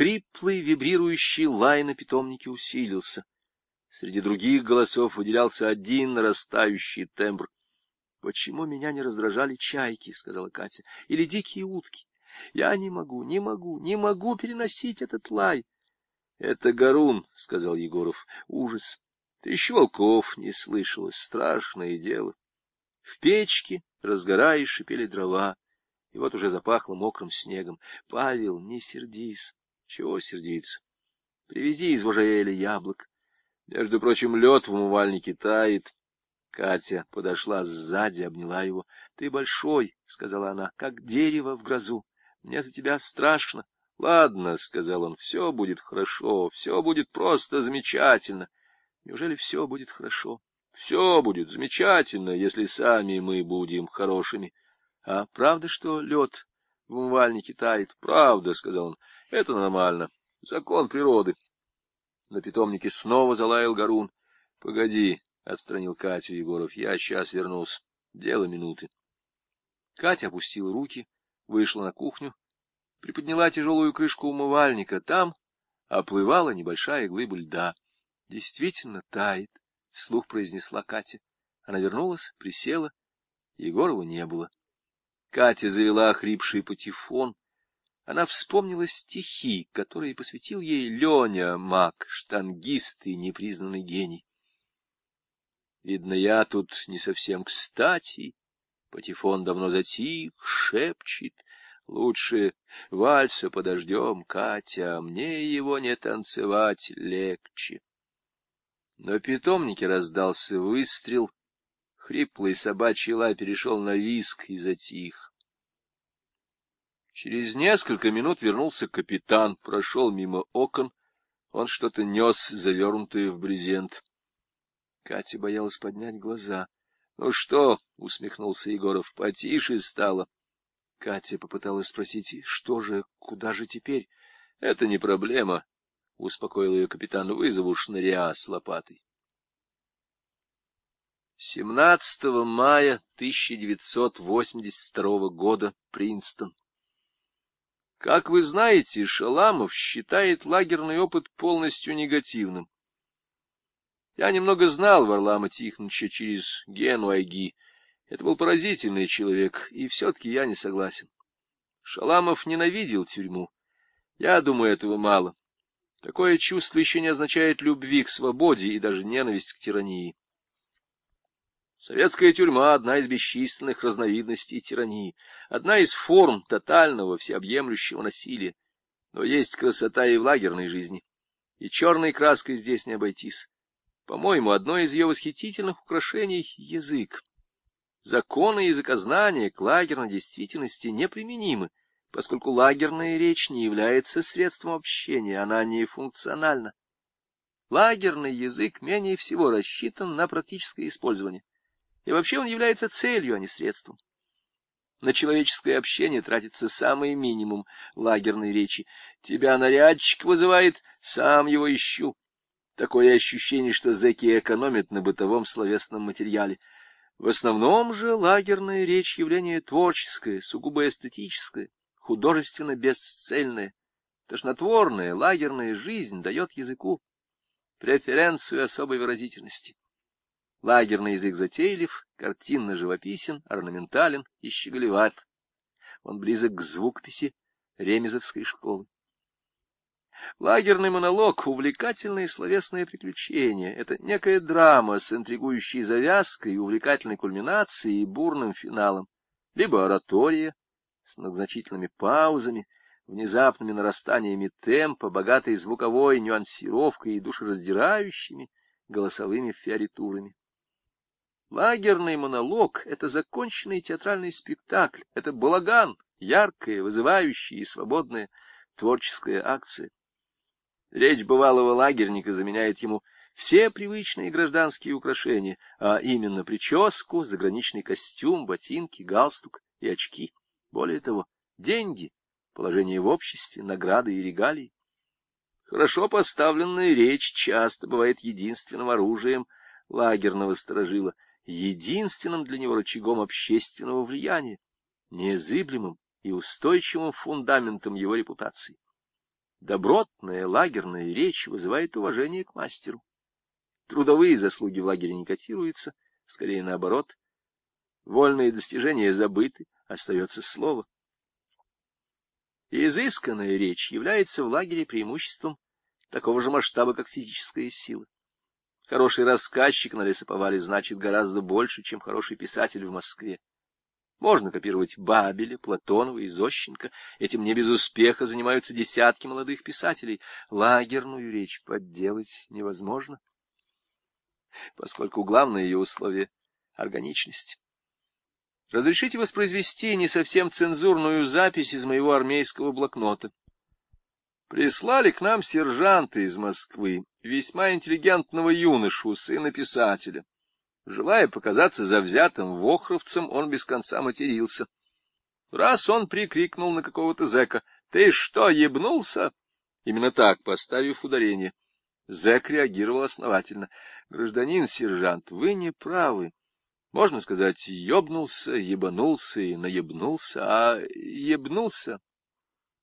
Хриплый, вибрирующий лай на питомнике усилился. Среди других голосов выделялся один нарастающий тембр. — Почему меня не раздражали чайки, — сказала Катя, — или дикие утки? Я не могу, не могу, не могу переносить этот лай. — Это Гарун, — сказал Егоров. — Ужас. Ты еще волков не слышала. Страшное дело. В печке, разгорая, шипели дрова, и вот уже запахло мокрым снегом. — Павел, не сердись. — Чего сердиться? Привези из Вожаэля яблок. Между прочим, лед в умывальнике тает. Катя подошла сзади, обняла его. — Ты большой, — сказала она, — как дерево в грозу. Мне за тебя страшно. — Ладно, — сказал он, — все будет хорошо, все будет просто замечательно. Неужели все будет хорошо? Все будет замечательно, если сами мы будем хорошими. А правда, что лед в умывальнике тает? Правда, — сказал он, — это нормально. Закон природы. На питомнике снова залаял Гарун. — Погоди, — отстранил Катю Егоров. — Я сейчас вернулся. Дело минуты. Катя опустила руки, вышла на кухню, приподняла тяжелую крышку умывальника. Там оплывала небольшая глыба льда. — Действительно тает, — вслух произнесла Катя. Она вернулась, присела. Егорова не было. Катя завела хрипший патефон. Она вспомнила стихи, которые посвятил ей Леня Мак, штангист и непризнанный гений. Видно, я тут не совсем кстати. Патефон давно затих, шепчет. Лучше вальса подождем, Катя, мне его не танцевать легче. На питомнике раздался выстрел. Хриплый собачий лай перешел на виск и затих. Через несколько минут вернулся капитан, прошел мимо окон. Он что-то нес, завернутое в брезент. Катя боялась поднять глаза. — Ну что? — усмехнулся Егоров. — Потише стало. Катя попыталась спросить, что же, куда же теперь? — Это не проблема, — успокоил ее капитан. — Вызову шныря с лопатой. 17 мая 1982 года, Принстон. Как вы знаете, Шаламов считает лагерный опыт полностью негативным. Я немного знал Варлама Тихоновича через Гену Айги. Это был поразительный человек, и все-таки я не согласен. Шаламов ненавидел тюрьму. Я думаю, этого мало. Такое чувство еще не означает любви к свободе и даже ненависть к тирании. Советская тюрьма — одна из бесчисленных разновидностей тирании, одна из форм тотального всеобъемлющего насилия. Но есть красота и в лагерной жизни, и черной краской здесь не обойтись. По-моему, одно из ее восхитительных украшений — язык. Законы языкознания к лагерной действительности неприменимы, поскольку лагерная речь не является средством общения, она не функциональна. Лагерный язык менее всего рассчитан на практическое использование, и вообще он является целью, а не средством. На человеческое общение тратится самый минимум лагерной речи. Тебя нарядчик вызывает, сам его ищу. Такое ощущение, что зэки экономят на бытовом словесном материале. В основном же лагерная речь — явление творческое, сугубо эстетическое, художественно бесцельное. Тошнотворная лагерная жизнь дает языку преференцию особой выразительности. Лагерный язык затейлив, картинно живописен, орнаментален и щеголеват. Он близок к звукописи ремезовской школы. Лагерный монолог — увлекательное словесное приключение. Это некая драма с интригующей завязкой, увлекательной кульминацией и бурным финалом. Либо оратория с многозначительными паузами, внезапными нарастаниями темпа, богатой звуковой нюансировкой и душераздирающими голосовыми фиоритурами. Лагерный монолог — это законченный театральный спектакль, это балаган, яркая, вызывающая и свободная творческая акция. Речь бывалого лагерника заменяет ему все привычные гражданские украшения, а именно прическу, заграничный костюм, ботинки, галстук и очки. Более того, деньги, положение в обществе, награды и регалии. Хорошо поставленная речь часто бывает единственным оружием лагерного сторожила, единственным для него рычагом общественного влияния, незыблемым и устойчивым фундаментом его репутации. Добротная лагерная речь вызывает уважение к мастеру. Трудовые заслуги в лагере не котируются, скорее наоборот. Вольные достижения забыты, остается слово. изысканная речь является в лагере преимуществом такого же масштаба, как физическая сила. Хороший рассказчик на лесоповале значит гораздо больше, чем хороший писатель в Москве. Можно копировать Бабеля, Платонова и Зощенко. Этим не без успеха занимаются десятки молодых писателей. Лагерную речь подделать невозможно, поскольку главное ее условие — органичность. Разрешите воспроизвести не совсем цензурную запись из моего армейского блокнота. Прислали к нам сержанта из Москвы, весьма интеллигентного юношу, сына писателя. Желая показаться завзятым вохровцем, он без конца матерился. Раз он прикрикнул на какого-то зэка, «Ты что, ебнулся?» Именно так, поставив ударение. Зэк реагировал основательно. «Гражданин сержант, вы не правы. Можно сказать, ебнулся, ебанулся и наебнулся, а ебнулся.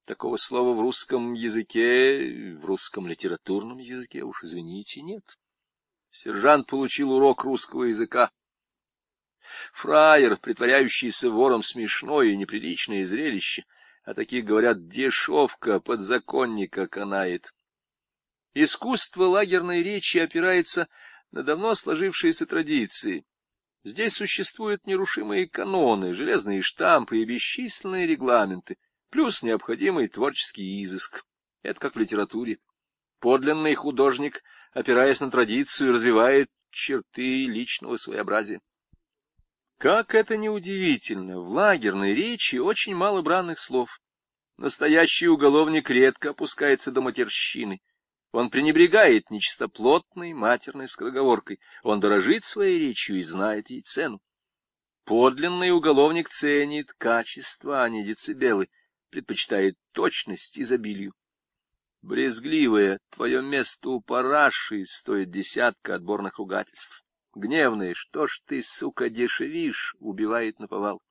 Такого слова в русском языке, в русском литературном языке, уж извините, нет. Сержант получил урок русского языка. Фраер, притворяющийся вором, смешное и неприличное зрелище, а таких, говорят, дешевка подзаконника канает. Искусство лагерной речи опирается на давно сложившиеся традиции. Здесь существуют нерушимые каноны, железные штампы и бесчисленные регламенты, плюс необходимый творческий изыск. Это как в литературе. Подлинный художник — опираясь на традицию, развивает черты личного своеобразия. Как это ни удивительно, в лагерной речи очень мало бранных слов. Настоящий уголовник редко опускается до матерщины. Он пренебрегает нечистоплотной матерной скороговоркой. Он дорожит своей речью и знает ей цену. Подлинный уголовник ценит качество, а не децибелы, предпочитает точность изобилию. Брезгливое, твое место у параши стоит десятка отборных ругательств. Гневное, что ж ты, сука, дешевишь, убивает наповал.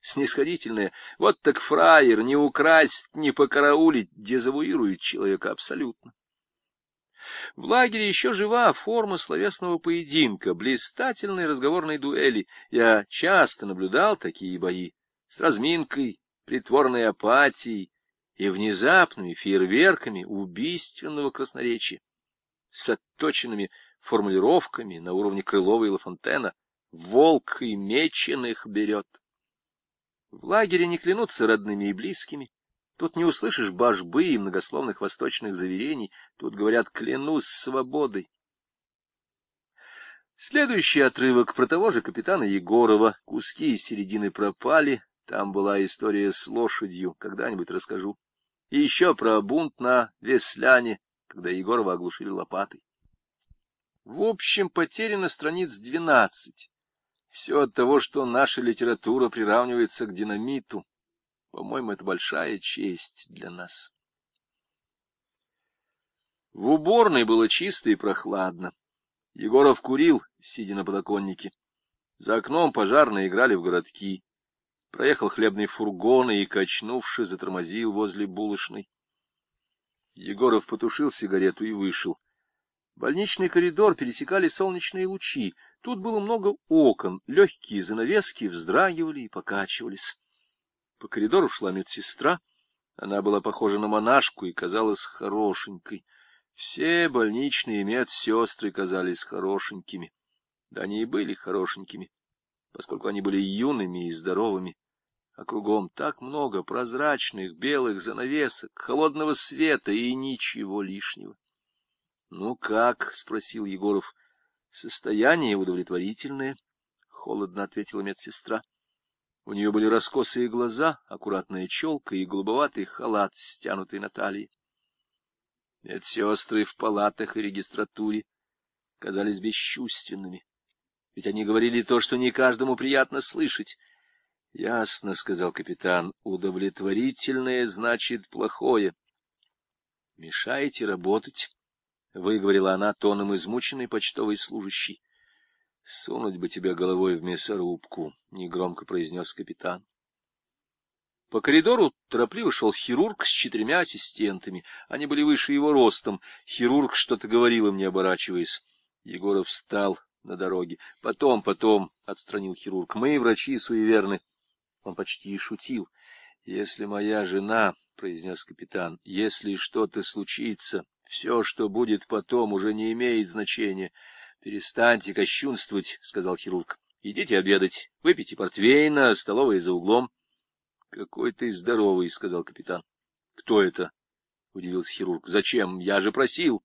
Снисходительное, вот так фраер, не украсть, не покараулить, дезавуирует человека абсолютно. В лагере еще жива форма словесного поединка, блистательной разговорной дуэли. Я часто наблюдал такие бои с разминкой, притворной апатией, и внезапными фейерверками убийственного красноречия, с отточенными формулировками на уровне Крылова и Лафонтена «Волк и меченых берет». В лагере не клянутся родными и близкими, тут не услышишь божбы и многословных восточных заверений, тут говорят «клянусь свободой». Следующий отрывок про того же капитана Егорова. Куски из середины пропали. Там была история с лошадью. Когда-нибудь расскажу. И еще про бунт на Весляне, когда Егорова оглушили лопатой. В общем, потеряно страниц двенадцать. Все от того, что наша литература приравнивается к динамиту. По-моему, это большая честь для нас. В уборной было чисто и прохладно. Егоров курил, сидя на подоконнике. За окном пожарные играли в городки. Проехал хлебный фургон и, качнувши, затормозил возле булочной. Егоров потушил сигарету и вышел. Больничный коридор пересекали солнечные лучи. Тут было много окон, легкие занавески вздрагивали и покачивались. По коридору шла медсестра. Она была похожа на монашку и казалась хорошенькой. Все больничные медсестры казались хорошенькими. Да они и были хорошенькими, поскольку они были юными и здоровыми а кругом так много прозрачных белых занавесок, холодного света и ничего лишнего. — Ну как? — спросил Егоров. — Состояние удовлетворительное, — холодно ответила медсестра. У нее были раскосые глаза, аккуратная челка и голубоватый халат, стянутый на талии. Медсестры в палатах и регистратуре казались бесчувственными, ведь они говорили то, что не каждому приятно слышать —— Ясно, — сказал капитан, — удовлетворительное значит плохое. — Мешаете работать, — выговорила она тоном измученной почтовой служащей. — Сунуть бы тебя головой в мясорубку, — негромко произнес капитан. По коридору торопливо шел хирург с четырьмя ассистентами. Они были выше его ростом. Хирург что-то говорил им, не оборачиваясь. Егоров встал на дороге. — Потом, потом, — отстранил хирург, — мы, врачи, суеверны. Он почти шутил. — Если моя жена, — произнес капитан, — если что-то случится, все, что будет потом, уже не имеет значения. — Перестаньте кощунствовать, — сказал хирург. — Идите обедать, выпейте портвейна, столовая за углом. — Какой ты здоровый, — сказал капитан. — Кто это? — удивился хирург. — Зачем? Я же просил.